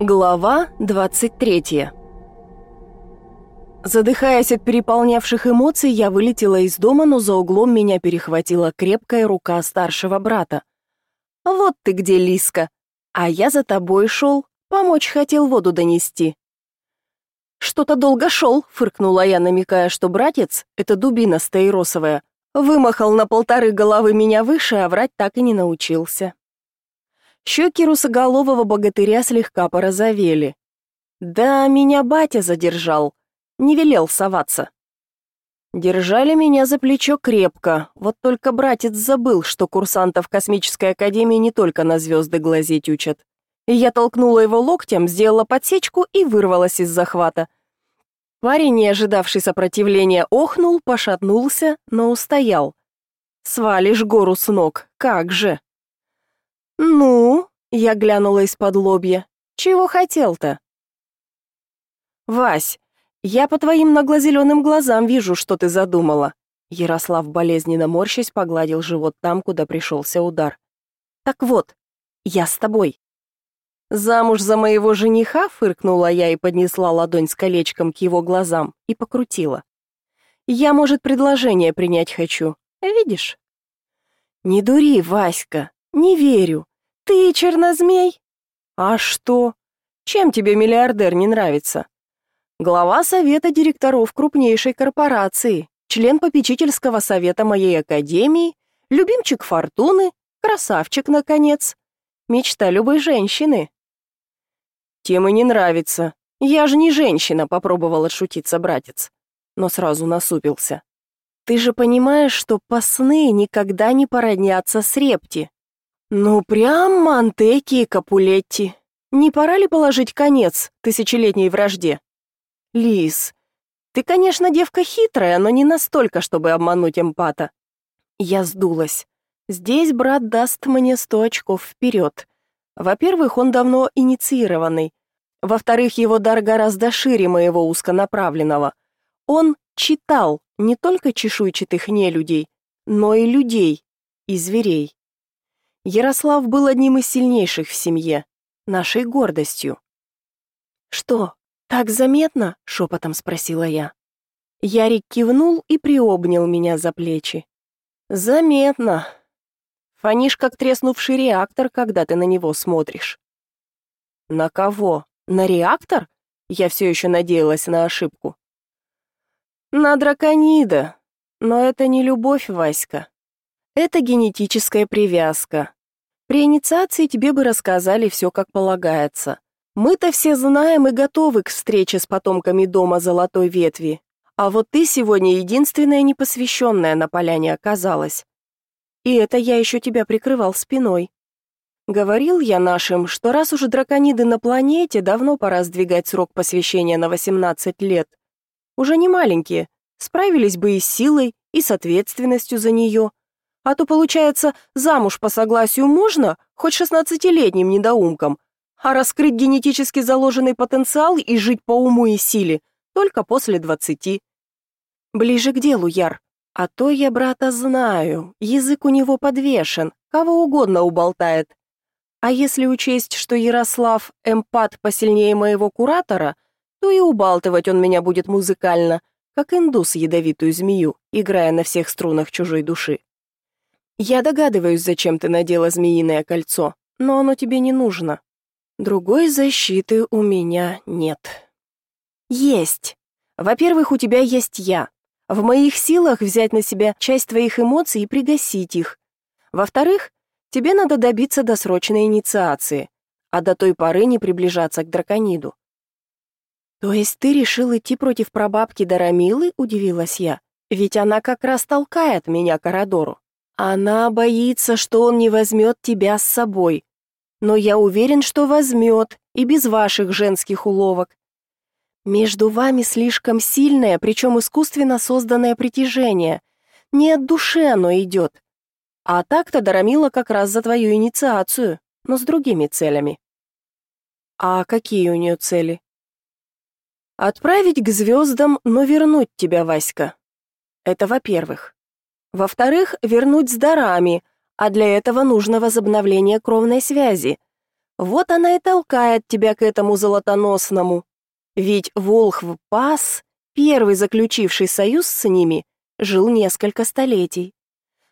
Глава 23 Задыхаясь от переполнявших эмоций, я вылетела из дома, но за углом меня перехватила крепкая рука старшего брата. «Вот ты где, Лиска! А я за тобой шел, помочь хотел воду донести». «Что-то долго шел», — фыркнула я, намекая, что братец — это дубина стаиросовая. Вымахал на полторы головы меня выше, а врать так и не научился. Щеки русоголового богатыря слегка порозовели. «Да, меня батя задержал. Не велел соваться». Держали меня за плечо крепко, вот только братец забыл, что курсантов Космической Академии не только на звезды глазеть учат. Я толкнула его локтем, сделала подсечку и вырвалась из захвата. Парень, не ожидавший сопротивления, охнул, пошатнулся, но устоял. «Свалишь гору с ног, как же!» «Ну?» — я глянула из-под лобья. «Чего хотел-то?» «Вась, я по твоим наглозеленым глазам вижу, что ты задумала». Ярослав болезненно морщась погладил живот там, куда пришелся удар. «Так вот, я с тобой». «Замуж за моего жениха?» — фыркнула я и поднесла ладонь с колечком к его глазам и покрутила. «Я, может, предложение принять хочу. Видишь?» «Не дури, Васька!» Не верю. Ты чернозмей? А что? Чем тебе миллиардер не нравится? Глава совета директоров крупнейшей корпорации, член попечительского совета моей академии, любимчик фортуны, красавчик наконец. Мечта любой женщины. Тем и не нравится. Я же не женщина, Попробовала шутиться братец, но сразу насупился. Ты же понимаешь, что посны никогда не породнятся с репти. «Ну прям Мантеки и Капулетти! Не пора ли положить конец тысячелетней вражде?» «Лис, ты, конечно, девка хитрая, но не настолько, чтобы обмануть эмпата». Я сдулась. «Здесь брат даст мне сто очков вперед. Во-первых, он давно инициированный. Во-вторых, его дар гораздо шире моего узконаправленного. Он читал не только чешуйчатых нелюдей, но и людей, и зверей. Ярослав был одним из сильнейших в семье, нашей гордостью. «Что, так заметно?» — шепотом спросила я. Ярик кивнул и приобнял меня за плечи. «Заметно. Фонишь, как треснувший реактор, когда ты на него смотришь». «На кого? На реактор?» Я все еще надеялась на ошибку. «На драконида. Но это не любовь, Васька. Это генетическая привязка. При инициации тебе бы рассказали все, как полагается. Мы-то все знаем и готовы к встрече с потомками дома Золотой Ветви. А вот ты сегодня единственная непосвященная на поляне оказалась. И это я еще тебя прикрывал спиной. Говорил я нашим, что раз уже дракониды на планете, давно пора сдвигать срок посвящения на 18 лет. Уже не маленькие, справились бы и с силой, и с ответственностью за нее – а то, получается, замуж по согласию можно, хоть 16-летним недоумкам, а раскрыть генетически заложенный потенциал и жить по уму и силе только после 20. Ближе к делу, Яр. А то я брата знаю, язык у него подвешен, кого угодно уболтает. А если учесть, что Ярослав эмпат посильнее моего куратора, то и убалтывать он меня будет музыкально, как индус ядовитую змею, играя на всех струнах чужой души. Я догадываюсь, зачем ты надела змеиное кольцо, но оно тебе не нужно. Другой защиты у меня нет. Есть. Во-первых, у тебя есть я. В моих силах взять на себя часть твоих эмоций и пригасить их. Во-вторых, тебе надо добиться досрочной инициации, а до той поры не приближаться к дракониду. То есть ты решил идти против прабабки Дарамилы, удивилась я. Ведь она как раз толкает меня к Арадору. Она боится, что он не возьмет тебя с собой. Но я уверен, что возьмет, и без ваших женских уловок. Между вами слишком сильное, причем искусственно созданное притяжение. Не от души оно идет. А так-то Дарамила как раз за твою инициацию, но с другими целями. А какие у нее цели? Отправить к звездам, но вернуть тебя, Васька. Это во-первых. Во-вторых, вернуть с дарами, а для этого нужно возобновление кровной связи. Вот она и толкает тебя к этому золотоносному. Ведь Волхв Пас, первый заключивший союз с ними, жил несколько столетий.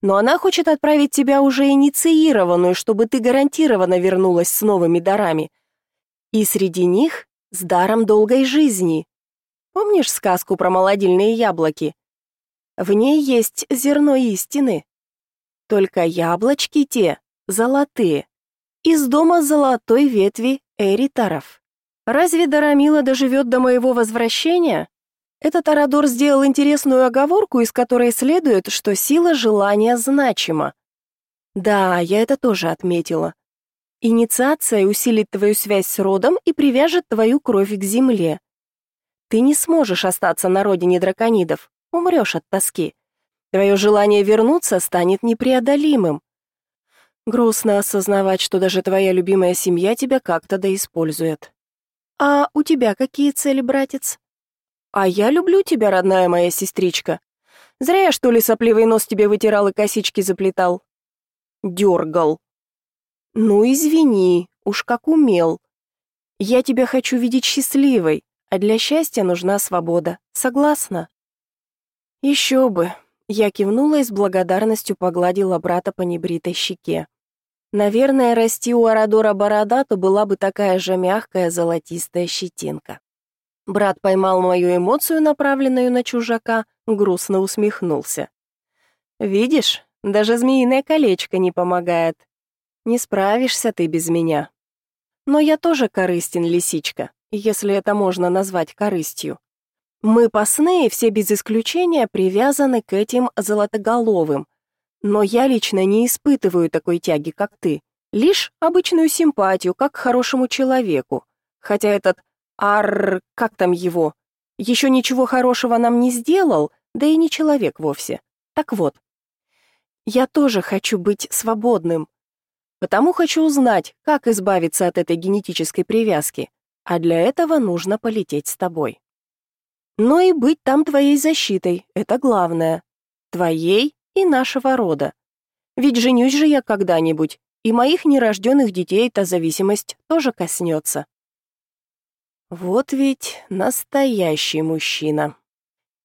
Но она хочет отправить тебя уже инициированную, чтобы ты гарантированно вернулась с новыми дарами. И среди них с даром долгой жизни. Помнишь сказку про молодильные яблоки? В ней есть зерно истины. Только яблочки те золотые, из дома золотой ветви эритаров. Разве Дарамила доживет до моего возвращения? Этот орадор сделал интересную оговорку, из которой следует, что сила желания значима. Да, я это тоже отметила. Инициация усилит твою связь с родом и привяжет твою кровь к земле. Ты не сможешь остаться на родине драконидов, умрешь от тоски. Твое желание вернуться станет непреодолимым. Грустно осознавать, что даже твоя любимая семья тебя как-то доиспользует. А у тебя какие цели, братец? А я люблю тебя, родная моя сестричка. Зря я, что ли, сопливый нос тебе вытирал и косички заплетал. Дергал. Ну, извини, уж как умел. Я тебя хочу видеть счастливой, а для счастья нужна свобода. Согласна? «Еще бы!» Я кивнула и с благодарностью погладила брата по небритой щеке. Наверное, расти у Арадора борода, то была бы такая же мягкая золотистая щетинка. Брат поймал мою эмоцию, направленную на чужака, грустно усмехнулся. «Видишь, даже змеиное колечко не помогает. Не справишься ты без меня. Но я тоже корыстен, лисичка, если это можно назвать корыстью. Мы посны все без исключения привязаны к этим золотоголовым, но я лично не испытываю такой тяги, как ты, лишь обычную симпатию, как к хорошему человеку. Хотя этот ар... как там его? Еще ничего хорошего нам не сделал, да и не человек вовсе. Так вот, я тоже хочу быть свободным. Потому хочу узнать, как избавиться от этой генетической привязки, а для этого нужно полететь с тобой но и быть там твоей защитой, это главное. Твоей и нашего рода. Ведь женюсь же я когда-нибудь, и моих нерожденных детей эта зависимость тоже коснется. Вот ведь настоящий мужчина.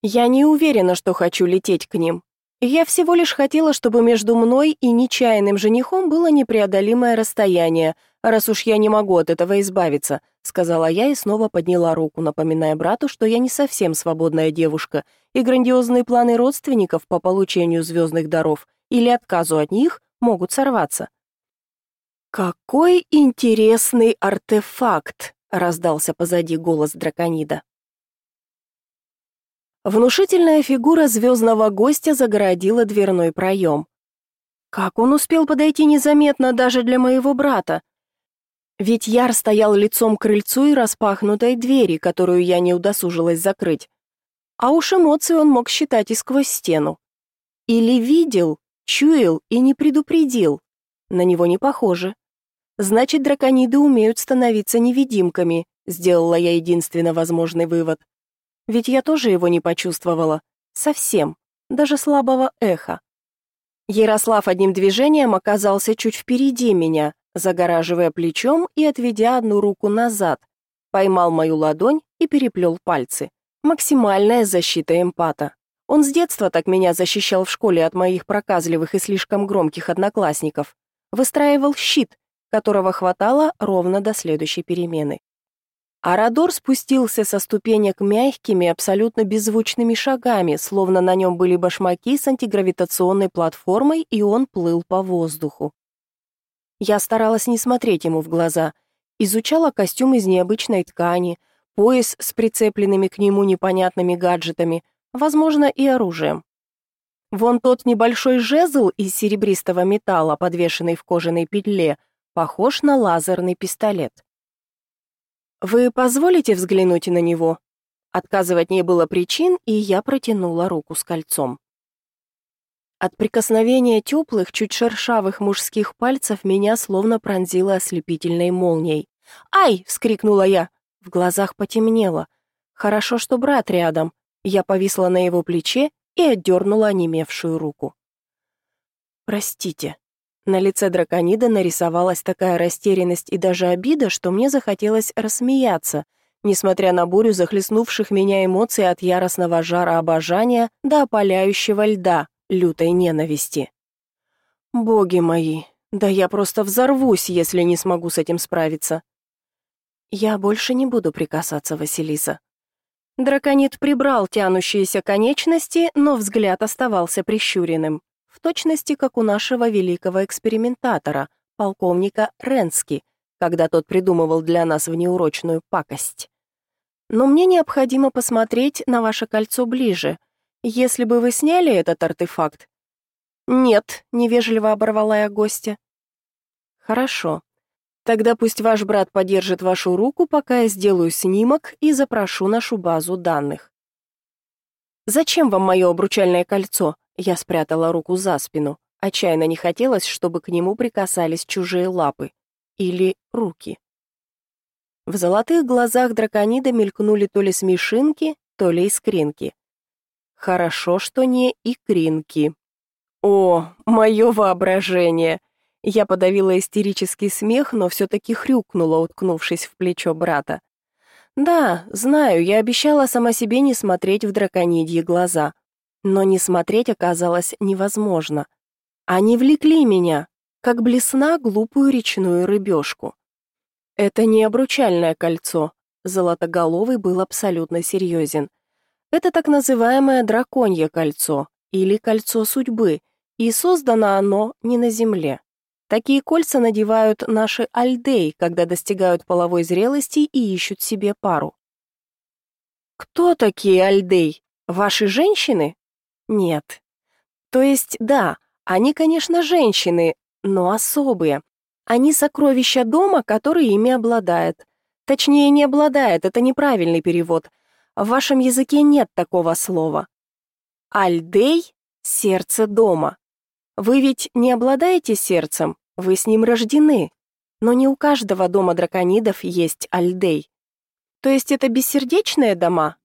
Я не уверена, что хочу лететь к ним. Я всего лишь хотела, чтобы между мной и нечаянным женихом было непреодолимое расстояние, раз уж я не могу от этого избавиться —— сказала я и снова подняла руку, напоминая брату, что я не совсем свободная девушка, и грандиозные планы родственников по получению звездных даров или отказу от них могут сорваться. «Какой интересный артефакт!» — раздался позади голос драконида. Внушительная фигура звездного гостя загородила дверной проем. Как он успел подойти незаметно даже для моего брата? Ведь Яр стоял лицом к крыльцу и распахнутой двери, которую я не удосужилась закрыть. А уж эмоции он мог считать и сквозь стену. Или видел, чуял и не предупредил. На него не похоже. Значит, дракониды умеют становиться невидимками, сделала я единственно возможный вывод. Ведь я тоже его не почувствовала. Совсем. Даже слабого эха. Ярослав одним движением оказался чуть впереди меня — загораживая плечом и отведя одну руку назад, поймал мою ладонь и переплел пальцы. Максимальная защита эмпата. Он с детства так меня защищал в школе от моих проказливых и слишком громких одноклассников. Выстраивал щит, которого хватало ровно до следующей перемены. Арадор спустился со ступенек мягкими, абсолютно беззвучными шагами, словно на нем были башмаки с антигравитационной платформой, и он плыл по воздуху. Я старалась не смотреть ему в глаза. Изучала костюм из необычной ткани, пояс с прицепленными к нему непонятными гаджетами, возможно, и оружием. Вон тот небольшой жезл из серебристого металла, подвешенный в кожаной петле, похож на лазерный пистолет. «Вы позволите взглянуть на него?» Отказывать не было причин, и я протянула руку с кольцом. От прикосновения теплых, чуть шершавых мужских пальцев меня словно пронзило ослепительной молнией. «Ай!» — вскрикнула я. В глазах потемнело. «Хорошо, что брат рядом». Я повисла на его плече и отдернула онемевшую руку. «Простите». На лице драконида нарисовалась такая растерянность и даже обида, что мне захотелось рассмеяться, несмотря на бурю захлестнувших меня эмоций от яростного жара обожания до опаляющего льда, лютой ненависти. «Боги мои, да я просто взорвусь, если не смогу с этим справиться». «Я больше не буду прикасаться, Василиса». Драконит прибрал тянущиеся конечности, но взгляд оставался прищуренным, в точности, как у нашего великого экспериментатора, полковника Ренски, когда тот придумывал для нас внеурочную пакость. «Но мне необходимо посмотреть на ваше кольцо ближе», если бы вы сняли этот артефакт?» «Нет», — невежливо оборвала я гостя. «Хорошо. Тогда пусть ваш брат подержит вашу руку, пока я сделаю снимок и запрошу нашу базу данных». «Зачем вам мое обручальное кольцо?» Я спрятала руку за спину. Отчаянно не хотелось, чтобы к нему прикасались чужие лапы. Или руки. В золотых глазах драконида мелькнули то ли смешинки, то ли искринки. Хорошо, что не икринки. О, мое воображение! Я подавила истерический смех, но все-таки хрюкнула, уткнувшись в плечо брата. Да, знаю, я обещала сама себе не смотреть в драконидьи глаза. Но не смотреть оказалось невозможно. Они влекли меня, как блесна глупую речную рыбешку. Это не обручальное кольцо. Золотоголовый был абсолютно серьезен. Это так называемое драконье кольцо или кольцо судьбы, и создано оно не на Земле. Такие кольца надевают наши альдей, когда достигают половой зрелости и ищут себе пару. Кто такие альдей? Ваши женщины? Нет. То есть, да, они, конечно, женщины, но особые. Они сокровища дома, который ими обладает. Точнее, не обладает, это неправильный перевод – в вашем языке нет такого слова. Альдей — сердце дома. Вы ведь не обладаете сердцем, вы с ним рождены. Но не у каждого дома драконидов есть альдей. То есть это бессердечные дома?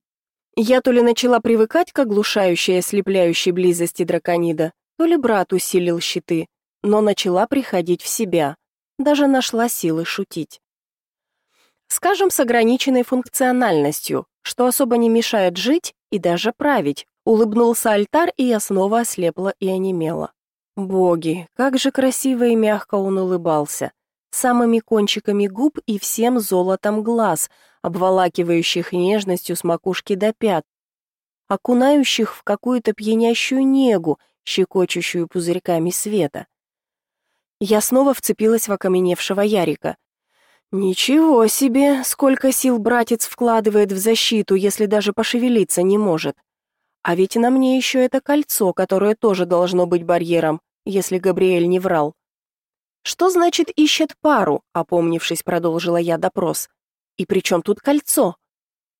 Я то ли начала привыкать к оглушающей ослепляющей близости драконида, то ли брат усилил щиты, но начала приходить в себя. Даже нашла силы шутить. Скажем, с ограниченной функциональностью, что особо не мешает жить и даже править. Улыбнулся альтар, и я снова ослепла и онемела. Боги, как же красиво и мягко он улыбался. Самыми кончиками губ и всем золотом глаз, обволакивающих нежностью с макушки до пят, окунающих в какую-то пьянящую негу, щекочущую пузырьками света. Я снова вцепилась в окаменевшего Ярика. Ничего себе, сколько сил братец вкладывает в защиту, если даже пошевелиться не может. А ведь на мне еще это кольцо, которое тоже должно быть барьером, если Габриэль не врал. Что значит ищет пару, опомнившись, продолжила я допрос. И при чем тут кольцо?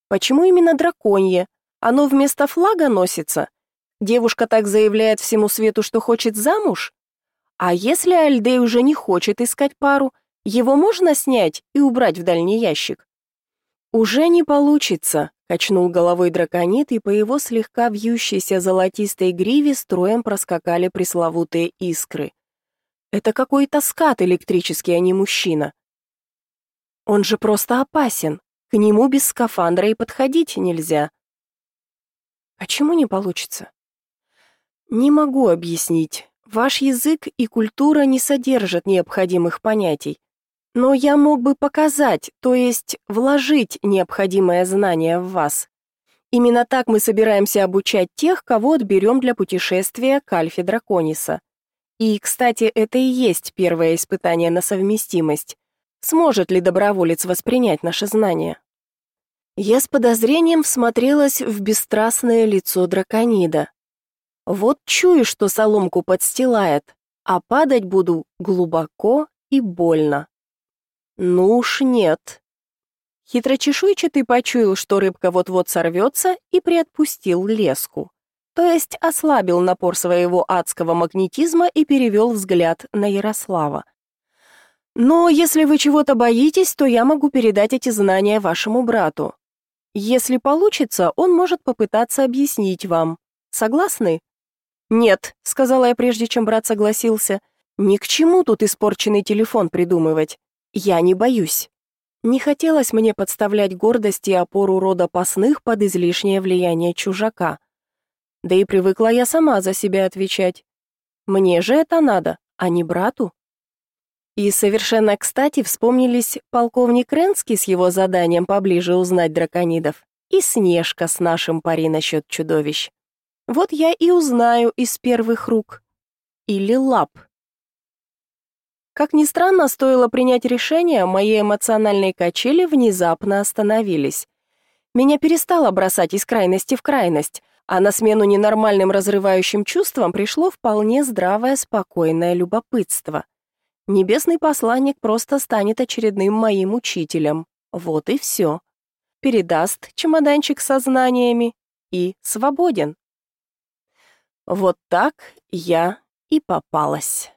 Почему именно драконье? Оно вместо флага носится? Девушка так заявляет всему свету, что хочет замуж? А если Альдей уже не хочет искать пару, его можно снять и убрать в дальний ящик. Уже не получится, качнул головой драконит, и по его слегка вьющейся золотистой гриве строем проскакали пресловутые искры. Это какой-то скат электрический, а не мужчина. Он же просто опасен. К нему без скафандра и подходить нельзя. А Почему не получится? Не могу объяснить. Ваш язык и культура не содержат необходимых понятий но я мог бы показать, то есть вложить необходимое знание в вас. Именно так мы собираемся обучать тех, кого отберем для путешествия к Альфе Дракониса. И, кстати, это и есть первое испытание на совместимость. Сможет ли доброволец воспринять наши знания? Я с подозрением всмотрелась в бесстрастное лицо драконида. Вот чую, что соломку подстилает, а падать буду глубоко и больно. Ну уж нет. Хитрочешуйчатый почуял, что рыбка вот-вот сорвется, и приотпустил леску. То есть ослабил напор своего адского магнетизма и перевел взгляд на Ярослава. «Но если вы чего-то боитесь, то я могу передать эти знания вашему брату. Если получится, он может попытаться объяснить вам. Согласны?» «Нет», — сказала я прежде, чем брат согласился. «Ни к чему тут испорченный телефон придумывать. Я не боюсь. Не хотелось мне подставлять гордость и опору рода пасных под излишнее влияние чужака. Да и привыкла я сама за себя отвечать. Мне же это надо, а не брату. И совершенно кстати вспомнились полковник Ренский с его заданием поближе узнать драконидов и Снежка с нашим пари насчет чудовищ. Вот я и узнаю из первых рук. Или лап. Как ни странно, стоило принять решение, мои эмоциональные качели внезапно остановились. Меня перестало бросать из крайности в крайность, а на смену ненормальным разрывающим чувствам пришло вполне здравое, спокойное любопытство. Небесный посланник просто станет очередным моим учителем. Вот и все. Передаст чемоданчик со знаниями и свободен. Вот так я и попалась.